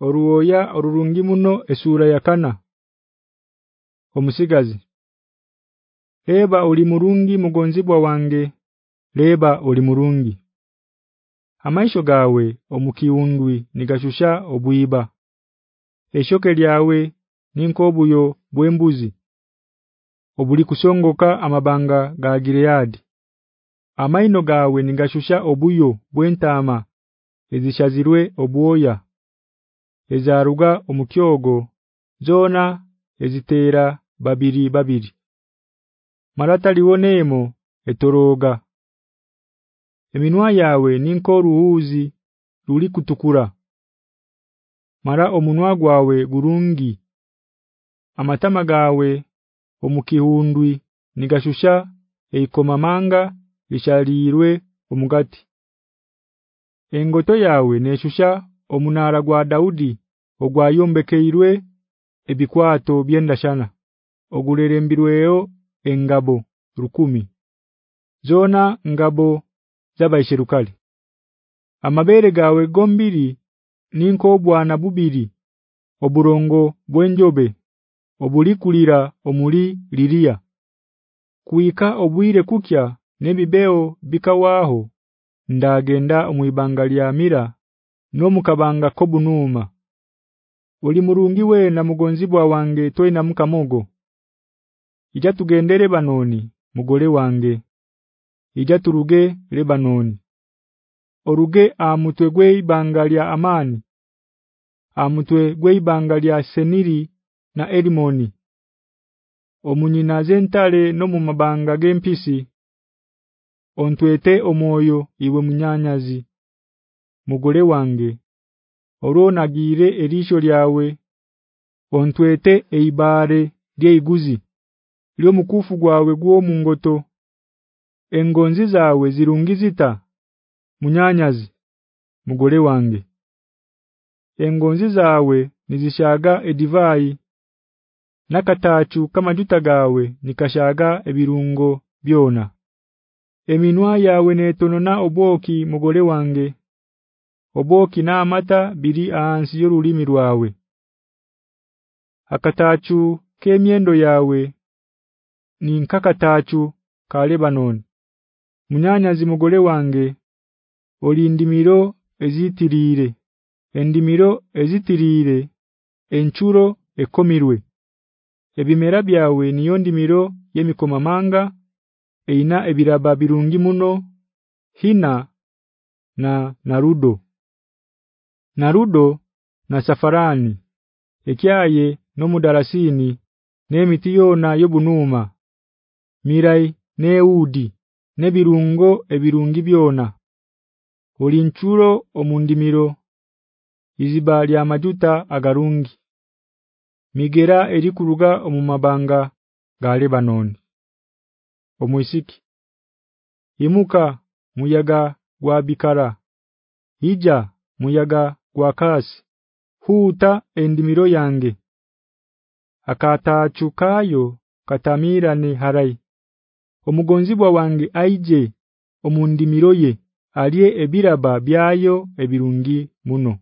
oruoya orurungi muno esura ya kana. Omusigazi Eba oli murungi mugonzibwa wange. Leba oli murungi Amaisho gawe omukiundwi nigashusha obwiba. Eshoke lyawe ninkobuyo bwembuzi obuli kusongoka amabanga ga Gilead. Amaino gawe nigashusha obuyo bwentama ezishazirwe obwoya ezaruga omukyogo zona ezitera babiri babiri. Marata liwoneemo etoroga. Eminwa yawe ninkoruhuzi ruli kutukura Mara omunwa gwawe gurungi Amatama gawe omukihundwi nigashusha eikomamanga lishalirwe omugati. Engoto yawe neshusha omunara gwa Daudi ogwayombekeirwe ebikwato byendashana ogurerembirweyo engabo rukumi zona ngabo zabaisherukali Amabere gawe gombiri ninko bwana bubiri oburongo bwenjobe obulikulira omuli lilia kuika obwire kukya nebibeo bikawaho ndagenda omuyibanga lya mira no mukabanga kobunuma murungi we na mugonzibwa wange toina mukamogo Ija tugendere banoni mugole wange. Ija turuge Lebanoni. Oruge amutwe gwe ibanga lya amani. Amutwe gwe ibanga lya Seniri na Elimoni. Omunyina zentale no mu mabanga gempisi Ontwete omwoyo iwe munyanyazi Mugole wange Oronagire erisho lyawe Ontwete eibare lyeiguzi Lyo mukufu gwawe gwo mungoto Engonzi zawe zirungizita Munyanyazi mugore wange. Engonzi zawe nizishaga edivai Nakatachu kama juta gawe nikashaga ebirungo byona. Eminwa yawe netonona obwoki mugore wange Oboki na amata biri ansi yorulimi rwawe Akatachu kemyendo yawe ni nkakatachu ka Lebanon Munyanyazi mugole wange olindimiro ezitirire endimiro ezitirire enchuro ekomirwe ebimera byawe niyo ndimiro yemikomamanga eina ebiraba birungi muno hina na narudo narudo na safarani ekyaye no mudarasini nemiti yona yobunuma mirai neudi nebirungo ebirungi byona. Olinchuro omundimiro izibali amajuta agarungi. Migera erikuruga omumabanga ga banoni omwisiki. Imuka muyaga gwabikara ija muyaga gwa kasi huta endimiro yange. Akatachukayo katamira ni harai. Omugonzibwa wange aije omundimiro ye aliye ebiraba byayo ebirungi muno